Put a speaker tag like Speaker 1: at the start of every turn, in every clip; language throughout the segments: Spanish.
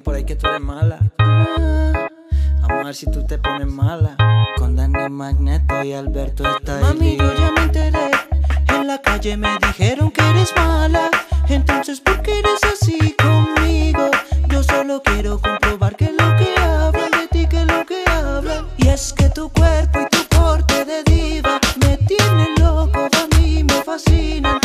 Speaker 1: por ahí que tú eres mala. Ah, si tú te pones mala. Con Dani Magneto y Alberto está
Speaker 2: Mami, yo ya me enteré. En la calle me dijeron que eres mala. Entonces, ¿por qué eres así conmigo? Yo solo quiero comprobar que lo que hablan de ti, que lo que hablan. Y es que tu cuerpo y tu porte de diva me tienen loco, a mí me fascinan.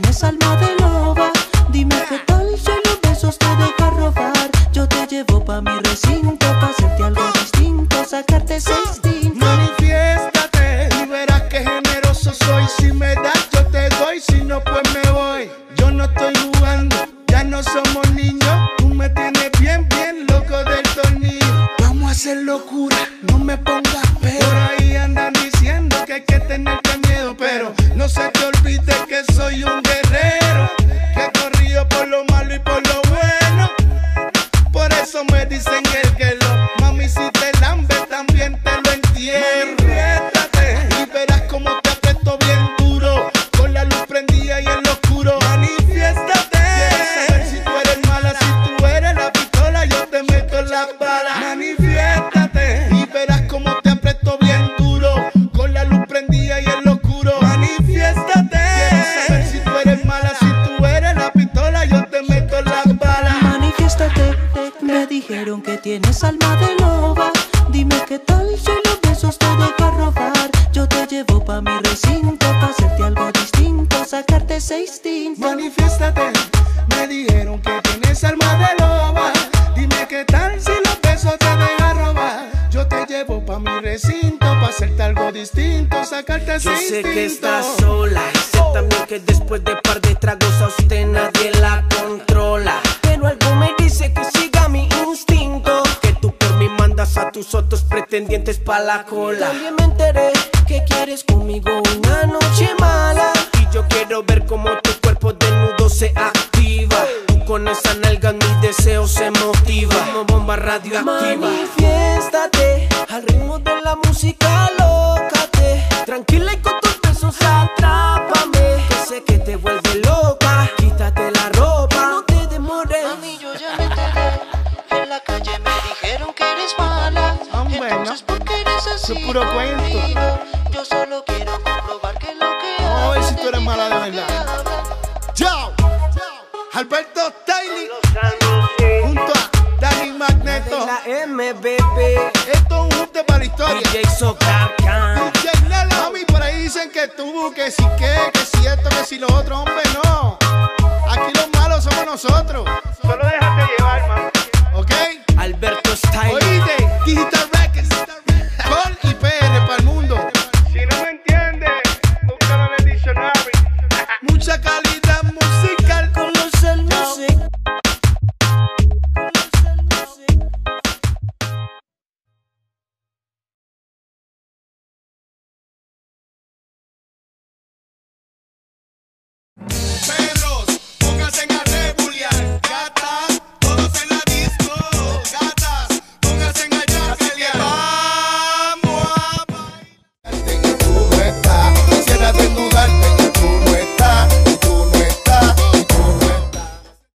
Speaker 3: Tienes alma de loba. Dime qué tal si los besos te deja robar. Yo te llevo pa' mi recinto, pa' hacerte algo distinto, sacarte ese instinto. Eso me dicen el que lo
Speaker 2: dijeron que tienes alma de loba. Dime qué tal si los besos te deja robar. Yo te llevo pa' mi recinto, pa' hacerte algo distinto, sacarte ese instinto.
Speaker 3: Manifiéstate, me dijeron que tienes alma de loba. Dime qué tal si los besos te deja robar. Yo te llevo pa' mi recinto, pa' hacerte algo distinto, sacarte ese
Speaker 4: Yo sé que estás sola y sé también que después de par de tragos a usted nadie tus otros pretendientes pa' la cola. También me enteré que quieres conmigo una noche mala y yo quiero ver cómo tu cuerpo desnudo se activa. Tú con esa nalga mi deseo se motiva como bomba radioactiva. Manifiéstate al ritmo
Speaker 3: es puro cuento.
Speaker 2: Yo solo quiero comprobar que lo que
Speaker 3: Vamos a ver si tú eres mala de verdad. Chao. Alberto Stiley junto a Dani Magneto.
Speaker 4: La MBB,
Speaker 3: Esto es un junte para la historia.
Speaker 4: DJ Socarcan.
Speaker 3: DJ Lelo. Mami, por ahí dicen que tú, que si qué, que si esto, que si lo otro. Hombre, no. Aquí los malos somos nosotros. Solo déjate llevar, mami. ¿Ok?
Speaker 4: Alberto Style.
Speaker 3: Oíste, Digital. sacar.